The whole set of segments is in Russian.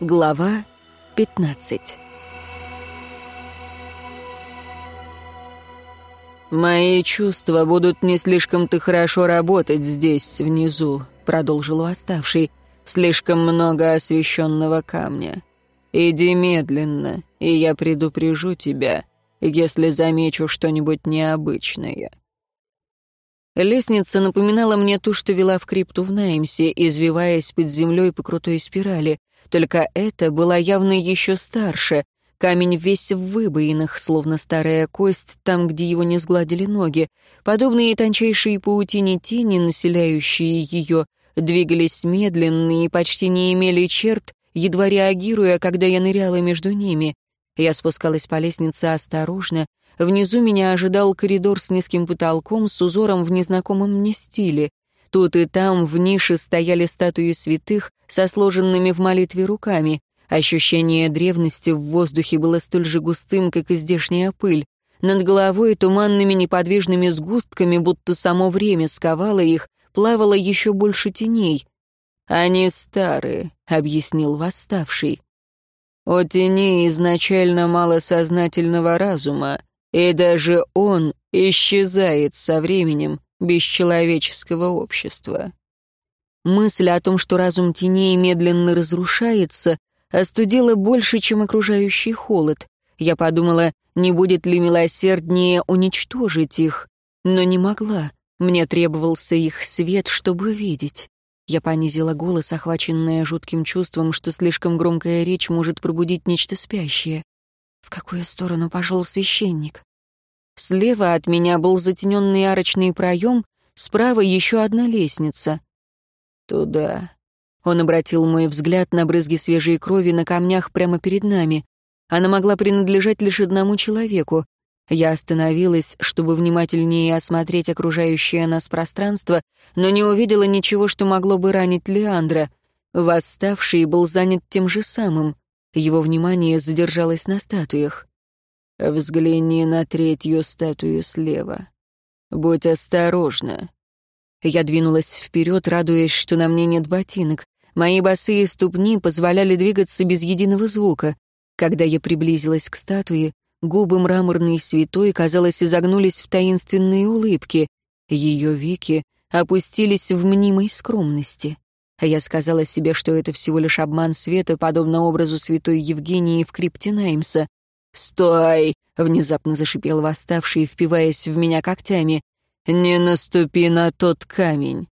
Глава 15 «Мои чувства будут не слишком-то хорошо работать здесь, внизу», — продолжил уставший. «Слишком много освещенного камня. Иди медленно, и я предупрежу тебя, если замечу что-нибудь необычное». Лестница напоминала мне ту, что вела в крипту в Наймсе, извиваясь под землей по крутой спирали. Только это была явно еще старше. Камень весь в выбоинах, словно старая кость, там, где его не сгладили ноги. Подобные тончайшие паутине тени, населяющие ее, двигались медленно и почти не имели черт, едва реагируя, когда я ныряла между ними. Я спускалась по лестнице осторожно, Внизу меня ожидал коридор с низким потолком с узором в незнакомом мне стиле. Тут и там в нише стояли статуи святых со сложенными в молитве руками. Ощущение древности в воздухе было столь же густым, как и здешняя пыль. Над головой туманными неподвижными сгустками, будто само время сковало их, плавало еще больше теней. «Они старые», — объяснил восставший. «У теней изначально мало сознательного разума, и даже он исчезает со временем без человеческого общества. Мысль о том, что разум теней медленно разрушается, остудила больше, чем окружающий холод. Я подумала, не будет ли милосерднее уничтожить их, но не могла. Мне требовался их свет, чтобы видеть. Я понизила голос, охваченная жутким чувством, что слишком громкая речь может пробудить нечто спящее. В какую сторону пошел священник? Слева от меня был затененный арочный проем, справа еще одна лестница. «Туда». Он обратил мой взгляд на брызги свежей крови на камнях прямо перед нами. Она могла принадлежать лишь одному человеку. Я остановилась, чтобы внимательнее осмотреть окружающее нас пространство, но не увидела ничего, что могло бы ранить Леандра. Восставший был занят тем же самым. Его внимание задержалось на статуях. «Взгляни на третью статую слева. Будь осторожна». Я двинулась вперед, радуясь, что на мне нет ботинок. Мои босые ступни позволяли двигаться без единого звука. Когда я приблизилась к статуе, губы мраморной святой, казалось, изогнулись в таинственные улыбки. Ее веки опустились в мнимой скромности. Я сказала себе, что это всего лишь обман света, подобно образу святой Евгении в крипте Наймса. «Стой!» — внезапно зашипел восставший, впиваясь в меня когтями. «Не наступи на тот камень!»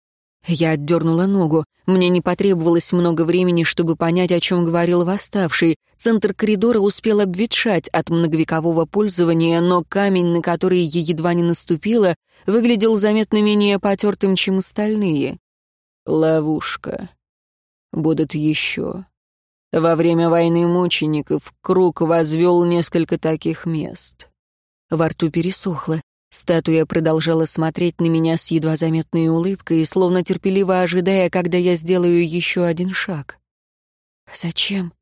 Я отдернула ногу. Мне не потребовалось много времени, чтобы понять, о чем говорил восставший. Центр коридора успел обветшать от многовекового пользования, но камень, на который я едва не наступила, выглядел заметно менее потертым, чем остальные. Ловушка. Будут еще. Во время войны мучеников Круг возвел несколько таких мест. Во рту пересохло. Статуя продолжала смотреть на меня с едва заметной улыбкой, словно терпеливо ожидая, когда я сделаю еще один шаг. «Зачем?»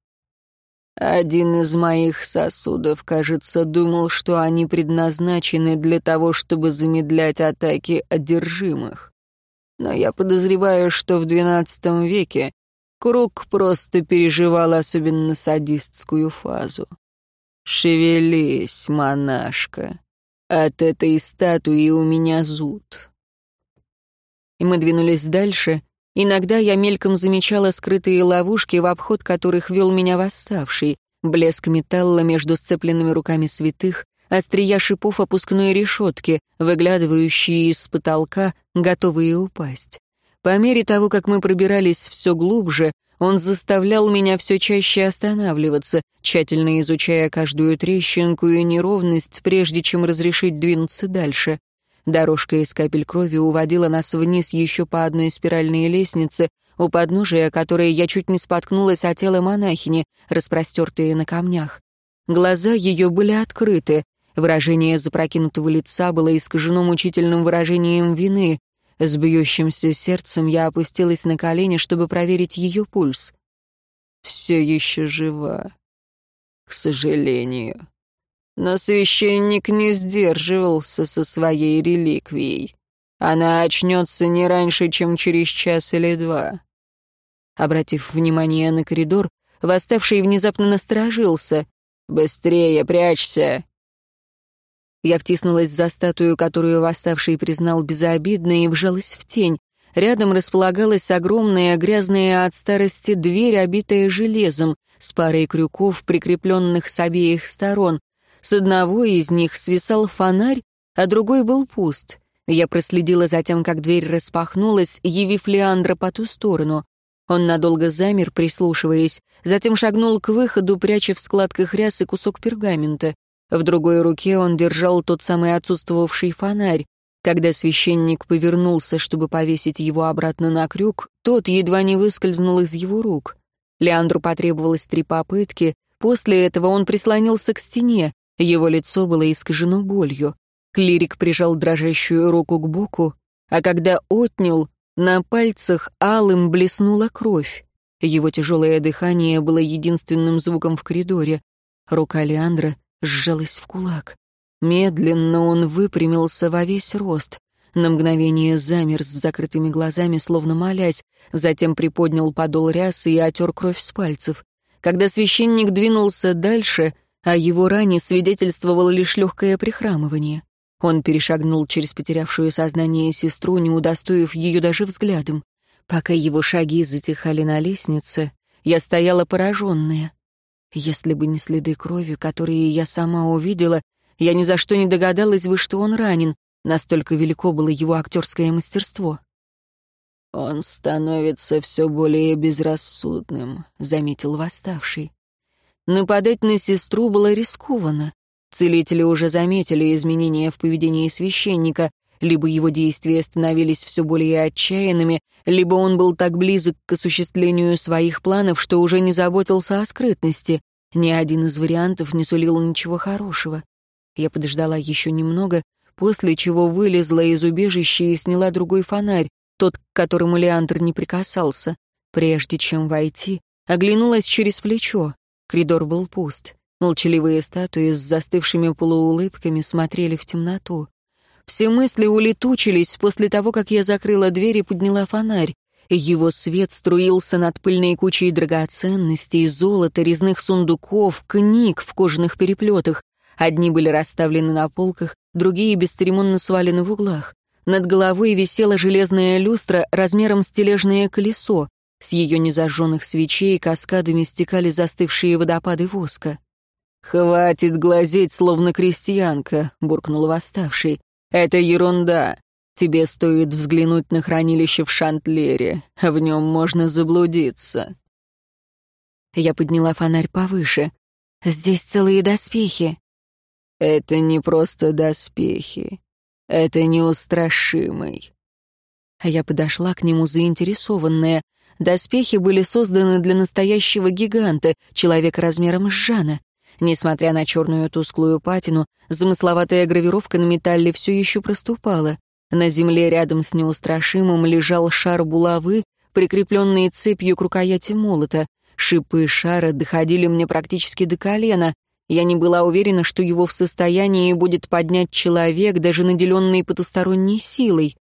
Один из моих сосудов, кажется, думал, что они предназначены для того, чтобы замедлять атаки одержимых но я подозреваю, что в XII веке Круг просто переживал особенно садистскую фазу. «Шевелись, монашка, от этой статуи у меня зуд». И мы двинулись дальше. Иногда я мельком замечала скрытые ловушки, в обход которых вел меня восставший, блеск металла между сцепленными руками святых, острия шипов опускной решетки, выглядывающие из потолка, готовые упасть. По мере того, как мы пробирались все глубже, он заставлял меня все чаще останавливаться, тщательно изучая каждую трещинку и неровность, прежде чем разрешить двинуться дальше. Дорожка из капель крови уводила нас вниз еще по одной спиральной лестнице, у подножия которой я чуть не споткнулась о тело монахини, распростертые на камнях. Глаза ее были открыты, Выражение запрокинутого лица было искажено мучительным выражением вины. С бьющимся сердцем я опустилась на колени, чтобы проверить ее пульс. Все еще жива. К сожалению. Но священник не сдерживался со своей реликвией. Она очнется не раньше, чем через час или два. Обратив внимание на коридор, Восставший внезапно насторожился. «Быстрее, прячься!» Я втиснулась за статую, которую восставший признал безобидной, и вжалась в тень. Рядом располагалась огромная, грязная от старости дверь, обитая железом, с парой крюков, прикрепленных с обеих сторон. С одного из них свисал фонарь, а другой был пуст. Я проследила за тем, как дверь распахнулась, явив Леандра по ту сторону. Он надолго замер, прислушиваясь, затем шагнул к выходу, пряча в складках рясы кусок пергамента. В другой руке он держал тот самый отсутствовавший фонарь. Когда священник повернулся, чтобы повесить его обратно на крюк, тот едва не выскользнул из его рук. Леандру потребовалось три попытки, после этого он прислонился к стене, его лицо было искажено болью. Клирик прижал дрожащую руку к боку, а когда отнял, на пальцах алым блеснула кровь. Его тяжелое дыхание было единственным звуком в коридоре. Рука Леандра сжалась в кулак. Медленно он выпрямился во весь рост. На мгновение замер с закрытыми глазами, словно молясь, затем приподнял подол рясы и отер кровь с пальцев. Когда священник двинулся дальше, о его ране свидетельствовало лишь легкое прихрамывание. Он перешагнул через потерявшую сознание сестру, не удостоив ее даже взглядом. Пока его шаги затихали на лестнице, я стояла пораженная. Если бы не следы крови, которые я сама увидела, я ни за что не догадалась бы, что он ранен, настолько велико было его актерское мастерство. «Он становится все более безрассудным», — заметил восставший. Нападать на сестру было рискованно. Целители уже заметили изменения в поведении священника, либо его действия становились все более отчаянными, либо он был так близок к осуществлению своих планов, что уже не заботился о скрытности. Ни один из вариантов не сулил ничего хорошего. Я подождала еще немного, после чего вылезла из убежища и сняла другой фонарь, тот, к которому Леандр не прикасался. Прежде чем войти, оглянулась через плечо. Коридор был пуст. Молчаливые статуи с застывшими полуулыбками смотрели в темноту. Все мысли улетучились после того, как я закрыла дверь и подняла фонарь. Его свет струился над пыльной кучей драгоценностей, золота, резных сундуков, книг в кожаных переплетах. Одни были расставлены на полках, другие бесцеремонно свалены в углах. Над головой висела железная люстра размером с тележное колесо. С ее незажженных свечей каскадами стекали застывшие водопады воска. «Хватит глазеть, словно крестьянка», — буркнул восставший. «Это ерунда. Тебе стоит взглянуть на хранилище в Шантлере. В нем можно заблудиться». Я подняла фонарь повыше. «Здесь целые доспехи». «Это не просто доспехи. Это неустрашимый». Я подошла к нему заинтересованная. Доспехи были созданы для настоящего гиганта, человека размером с Жана. Несмотря на черную тусклую патину, замысловатая гравировка на металле все еще проступала. На земле рядом с неустрашимым лежал шар булавы, прикрепленный цепью к рукояти молота. Шипы шара доходили мне практически до колена. Я не была уверена, что его в состоянии будет поднять человек, даже наделенный потусторонней силой.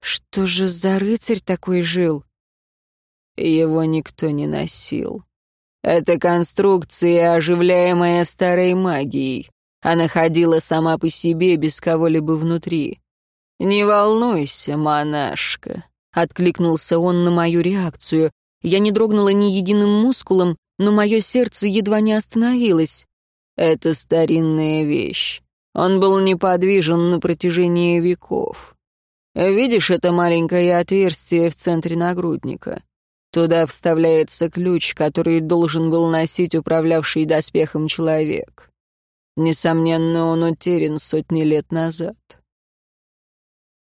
Что же за рыцарь такой жил? Его никто не носил. Это конструкция, оживляемая старой магией. Она ходила сама по себе, без кого-либо внутри. «Не волнуйся, монашка», — откликнулся он на мою реакцию. Я не дрогнула ни единым мускулом, но мое сердце едва не остановилось. «Это старинная вещь. Он был неподвижен на протяжении веков. Видишь это маленькое отверстие в центре нагрудника? Туда вставляется ключ, который должен был носить управлявший доспехом человек. Несомненно, он утерян сотни лет назад.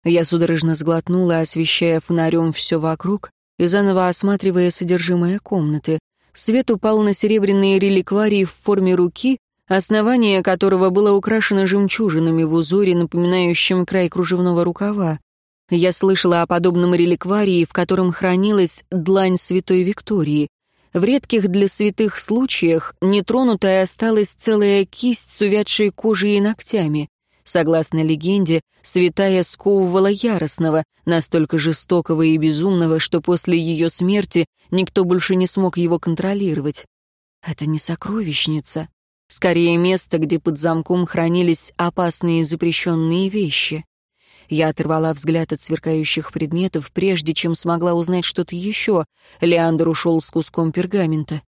Я судорожно сглотнула, освещая фонарем все вокруг и заново осматривая содержимое комнаты. Свет упал на серебряные реликварии в форме руки, основание которого было украшено жемчужинами в узоре, напоминающем край кружевного рукава. Я слышала о подобном реликварии, в котором хранилась длань святой Виктории. В редких для святых случаях нетронутая осталась целая кисть с увядшей кожей и ногтями. Согласно легенде, святая сковывала яростного, настолько жестокого и безумного, что после ее смерти никто больше не смог его контролировать. Это не сокровищница, скорее место, где под замком хранились опасные запрещенные вещи. Я оторвала взгляд от сверкающих предметов, прежде чем смогла узнать что-то еще. Леандр ушел с куском пергамента.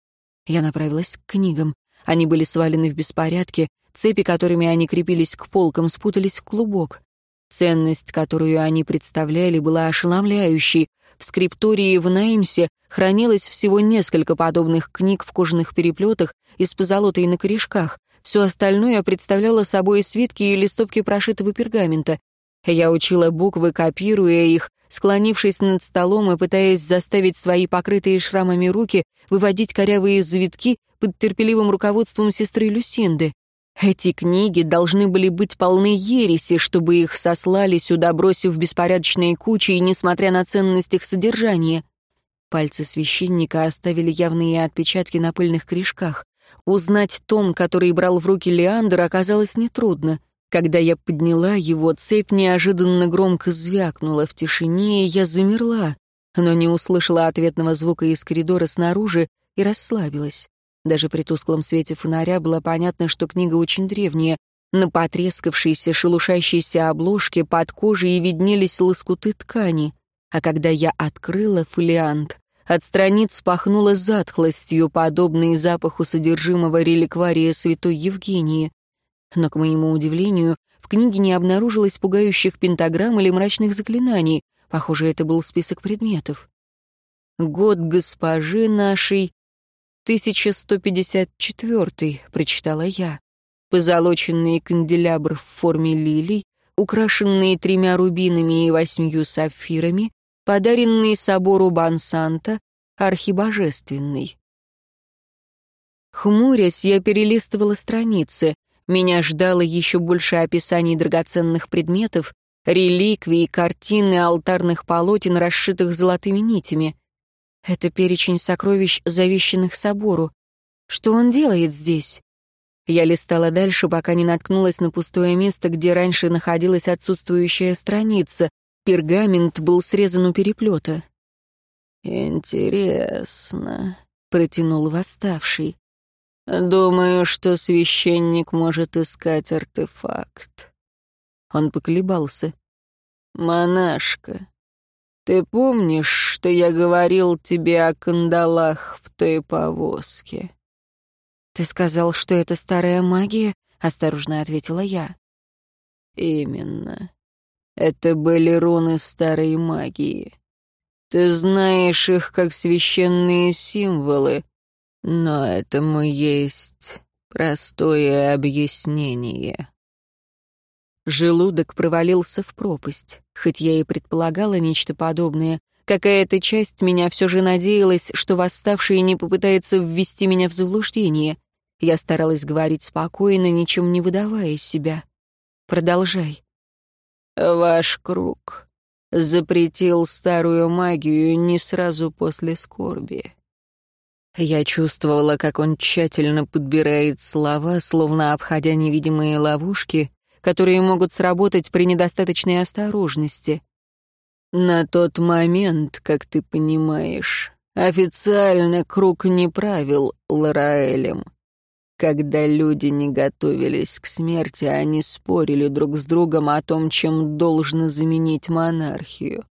Я направилась к книгам. Они были свалены в беспорядке, цепи, которыми они крепились к полкам, спутались в клубок. Ценность, которую они представляли, была ошеломляющей. В скриптории в Наймсе хранилось всего несколько подобных книг в кожаных переплетах и с позолотой на корешках. Все остальное представляло собой свитки и листовки прошитого пергамента. Я учила буквы, копируя их, склонившись над столом и пытаясь заставить свои покрытые шрамами руки выводить корявые завитки под терпеливым руководством сестры Люсинды. Эти книги должны были быть полны ереси, чтобы их сослали сюда, бросив беспорядочные кучи и несмотря на ценность их содержания. Пальцы священника оставили явные отпечатки на пыльных корешках. Узнать том, который брал в руки Леандр, оказалось нетрудно. Когда я подняла его, цепь неожиданно громко звякнула в тишине, и я замерла, но не услышала ответного звука из коридора снаружи и расслабилась. Даже при тусклом свете фонаря было понятно, что книга очень древняя. На потрескавшейся, шелушащейся обложке под кожей виднелись лоскуты ткани. А когда я открыла фолиант, от страниц пахнуло затхлостью, подобной запаху содержимого реликвария святой Евгении. Но, к моему удивлению, в книге не обнаружилось пугающих пентаграмм или мрачных заклинаний. Похоже, это был список предметов. «Год госпожи нашей 1154», — прочитала я. Позолоченный канделябр в форме лилий, украшенные тремя рубинами и восьмью сапфирами, подаренный собору Бансанта, архибожественный. Хмурясь, я перелистывала страницы. Меня ждало еще больше описаний драгоценных предметов, реликвий, картин и алтарных полотен, расшитых золотыми нитями. Это перечень сокровищ, завещанных собору. Что он делает здесь? Я листала дальше, пока не наткнулась на пустое место, где раньше находилась отсутствующая страница. Пергамент был срезан у переплета. «Интересно», — протянул восставший. «Думаю, что священник может искать артефакт». Он поколебался. «Монашка, ты помнишь, что я говорил тебе о кандалах в той повозке?» «Ты сказал, что это старая магия?» — осторожно ответила я. «Именно. Это были руны старой магии. Ты знаешь их как священные символы, но этому есть простое объяснение. Желудок провалился в пропасть. Хоть я и предполагала нечто подобное, какая-то часть меня все же надеялась, что восставший не попытается ввести меня в заблуждение. Я старалась говорить спокойно, ничем не выдавая себя. «Продолжай». «Ваш круг запретил старую магию не сразу после скорби. Я чувствовала, как он тщательно подбирает слова, словно обходя невидимые ловушки, которые могут сработать при недостаточной осторожности. На тот момент, как ты понимаешь, официально круг не правил Лараэлем. Когда люди не готовились к смерти, они спорили друг с другом о том, чем должно заменить монархию.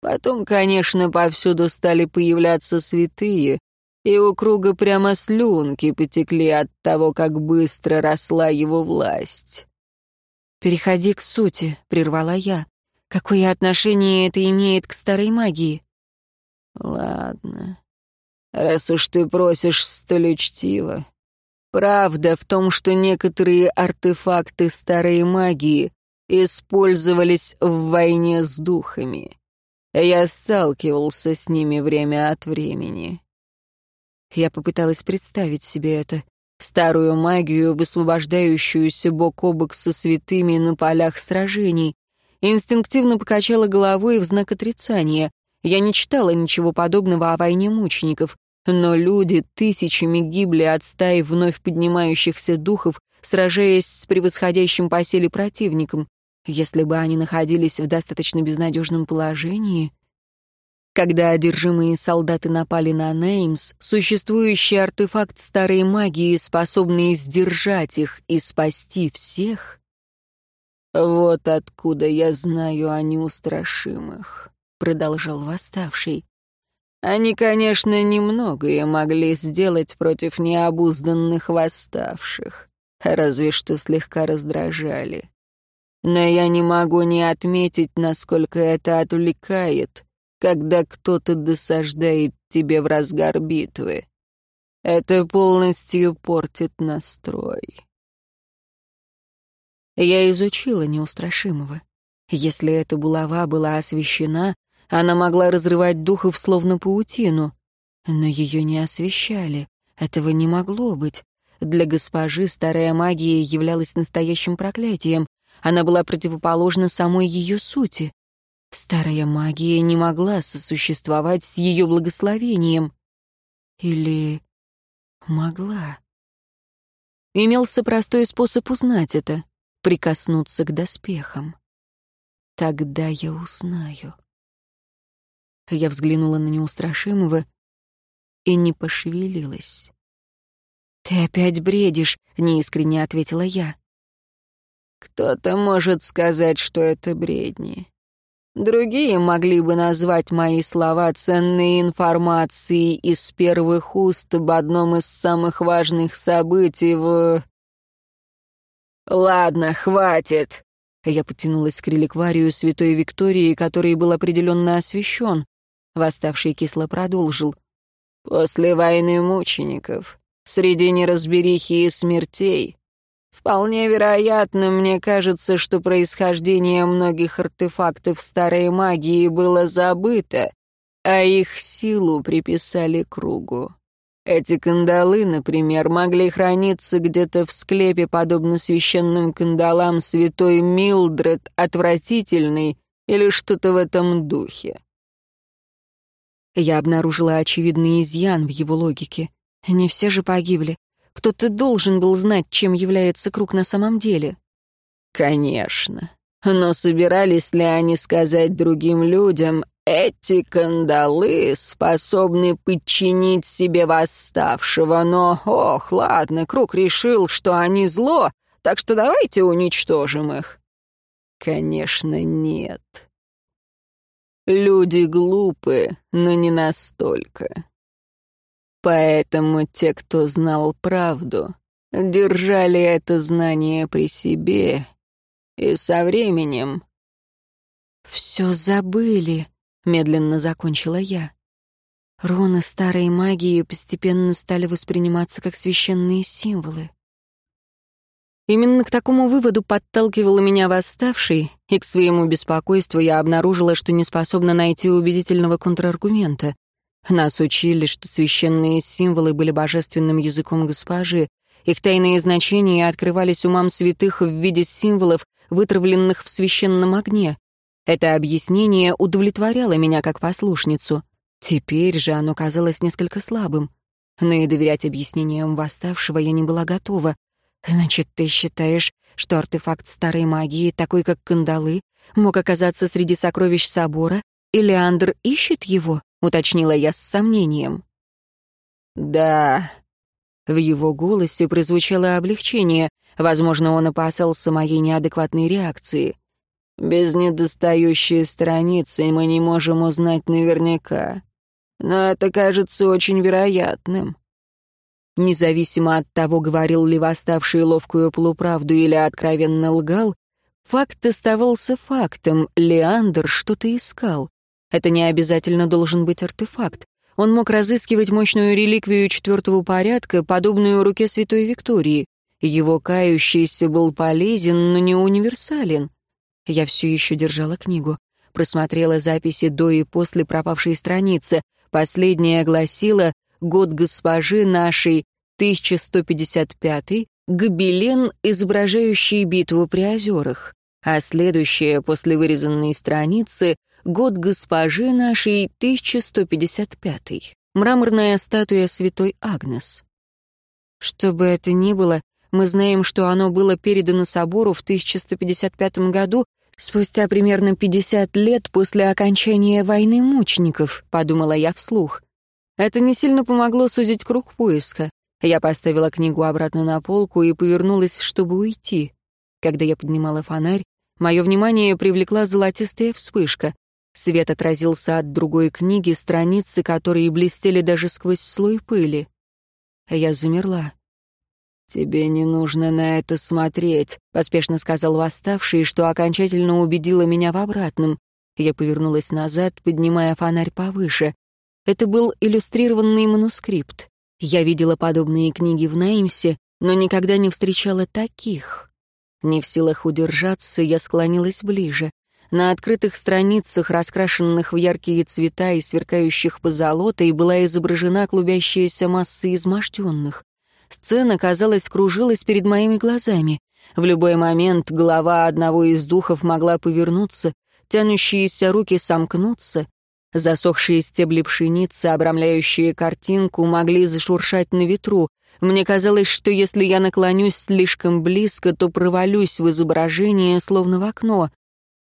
Потом, конечно, повсюду стали появляться святые, и у круга прямо слюнки потекли от того, как быстро росла его власть. «Переходи к сути», — прервала я. «Какое отношение это имеет к старой магии?» «Ладно. Раз уж ты просишь столь учтиво. Правда в том, что некоторые артефакты старой магии использовались в войне с духами. Я сталкивался с ними время от времени. Я попыталась представить себе это. Старую магию, высвобождающуюся бок о бок со святыми на полях сражений. Инстинктивно покачала головой в знак отрицания. Я не читала ничего подобного о войне мучеников. Но люди тысячами гибли от стаи вновь поднимающихся духов, сражаясь с превосходящим по силе противником. Если бы они находились в достаточно безнадежном положении... Когда одержимые солдаты напали на Неймс, существующий артефакт старой магии, способный сдержать их и спасти всех... «Вот откуда я знаю о неустрашимых», — продолжал восставший. «Они, конечно, немногое могли сделать против необузданных восставших, разве что слегка раздражали. Но я не могу не отметить, насколько это отвлекает, когда кто-то досаждает тебе в разгар битвы. Это полностью портит настрой. Я изучила неустрашимого. Если эта булава была освещена, она могла разрывать духов словно паутину. Но ее не освещали. Этого не могло быть. Для госпожи старая магия являлась настоящим проклятием. Она была противоположна самой ее сути. Старая магия не могла сосуществовать с ее благословением. Или могла? Имелся простой способ узнать это — прикоснуться к доспехам. Тогда я узнаю. Я взглянула на неустрашимого и не пошевелилась. «Ты опять бредишь», — неискренне ответила я. «Кто-то может сказать, что это бредни. Другие могли бы назвать мои слова ценной информацией из первых уст об одном из самых важных событий в... «Ладно, хватит!» Я потянулась к реликварию святой Виктории, который был определенно освящен. Восставший кисло продолжил. «После войны мучеников, среди неразберихи и смертей, Вполне вероятно, мне кажется, что происхождение многих артефактов старой магии было забыто, а их силу приписали кругу. Эти кандалы, например, могли храниться где-то в склепе, подобно священным кандалам святой Милдред, отвратительный или что-то в этом духе. Я обнаружила очевидный изъян в его логике. Не все же погибли. Кто-то должен был знать, чем является круг на самом деле. Конечно. Но собирались ли они сказать другим людям, эти кандалы способны подчинить себе восставшего, но, ох, ладно, круг решил, что они зло, так что давайте уничтожим их. Конечно, нет. Люди глупы, но не настолько. Поэтому те, кто знал правду, держали это знание при себе, и со временем... «Все забыли», — медленно закончила я. Руны старой магии постепенно стали восприниматься как священные символы. Именно к такому выводу подталкивала меня восставший, и к своему беспокойству я обнаружила, что не способна найти убедительного контраргумента. Нас учили, что священные символы были божественным языком госпожи. Их тайные значения открывались умам святых в виде символов, вытравленных в священном огне. Это объяснение удовлетворяло меня как послушницу. Теперь же оно казалось несколько слабым. Но и доверять объяснениям восставшего я не была готова. Значит, ты считаешь, что артефакт старой магии, такой как кандалы, мог оказаться среди сокровищ собора, и Леандр ищет его? — уточнила я с сомнением. «Да». В его голосе прозвучало облегчение. Возможно, он опасался моей неадекватной реакции. «Без недостающей страницы мы не можем узнать наверняка. Но это кажется очень вероятным». Независимо от того, говорил ли восставший ловкую полуправду или откровенно лгал, факт оставался фактом, Леандр что-то искал. Это не обязательно должен быть артефакт. Он мог разыскивать мощную реликвию четвертого порядка, подобную руке святой Виктории. Его кающийся был полезен, но не универсален. Я все еще держала книгу. Просмотрела записи до и после пропавшей страницы. Последняя гласила «Год госпожи нашей, 1155 гобелен, изображающий битву при озерах», а следующая после вырезанной страницы год госпожи нашей 1155. Мраморная статуя святой Агнес. Что бы это ни было, мы знаем, что оно было передано собору в 1155 году, спустя примерно 50 лет после окончания войны мучеников, подумала я вслух. Это не сильно помогло сузить круг поиска. Я поставила книгу обратно на полку и повернулась, чтобы уйти. Когда я поднимала фонарь, мое внимание привлекла золотистая вспышка. Свет отразился от другой книги, страницы которые блестели даже сквозь слой пыли. Я замерла. «Тебе не нужно на это смотреть», — поспешно сказал восставший, что окончательно убедило меня в обратном. Я повернулась назад, поднимая фонарь повыше. Это был иллюстрированный манускрипт. Я видела подобные книги в Неймсе, но никогда не встречала таких. Не в силах удержаться, я склонилась ближе. На открытых страницах, раскрашенных в яркие цвета и сверкающих позолотой, была изображена клубящаяся масса изможденных. Сцена, казалось, кружилась перед моими глазами. В любой момент голова одного из духов могла повернуться, тянущиеся руки сомкнуться, засохшие стебли пшеницы, обрамляющие картинку, могли зашуршать на ветру. Мне казалось, что если я наклонюсь слишком близко, то провалюсь в изображение, словно в окно.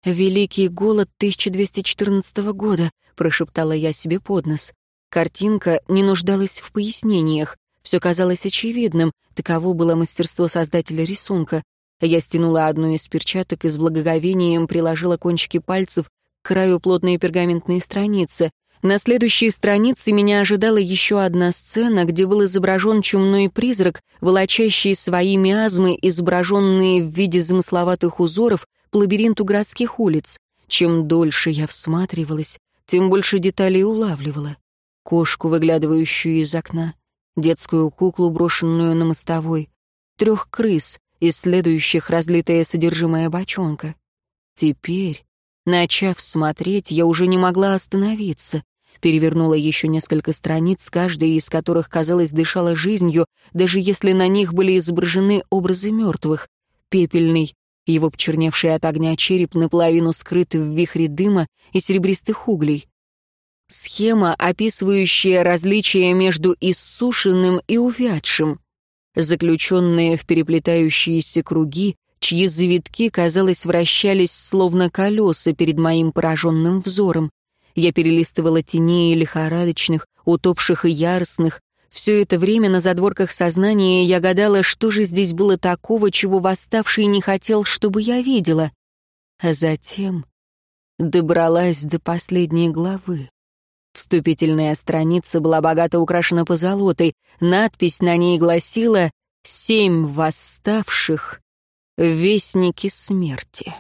«Великий голод 1214 года», — прошептала я себе под нос. Картинка не нуждалась в пояснениях. Все казалось очевидным, таково было мастерство создателя рисунка. Я стянула одну из перчаток и с благоговением приложила кончики пальцев к краю плотной пергаментной страницы. На следующей странице меня ожидала еще одна сцена, где был изображен чумной призрак, волочащий свои миазмы, изображенные в виде замысловатых узоров, по лабиринту городских улиц. Чем дольше я всматривалась, тем больше деталей улавливала. Кошку, выглядывающую из окна, детскую куклу, брошенную на мостовой, трех крыс, исследующих разлитое содержимое бочонка. Теперь, начав смотреть, я уже не могла остановиться. Перевернула еще несколько страниц, каждая из которых, казалось, дышала жизнью, даже если на них были изображены образы мертвых. Пепельный, его почерневший от огня череп наполовину скрыт в вихре дыма и серебристых углей. Схема, описывающая различия между иссушенным и увядшим. Заключенные в переплетающиеся круги, чьи завитки, казалось, вращались словно колеса перед моим пораженным взором. Я перелистывала теней лихорадочных, утопших и яростных. Все это время на задворках сознания я гадала, что же здесь было такого, чего восставший не хотел, чтобы я видела. А затем добралась до последней главы. Вступительная страница была богато украшена позолотой. Надпись на ней гласила «Семь восставших, вестники смерти».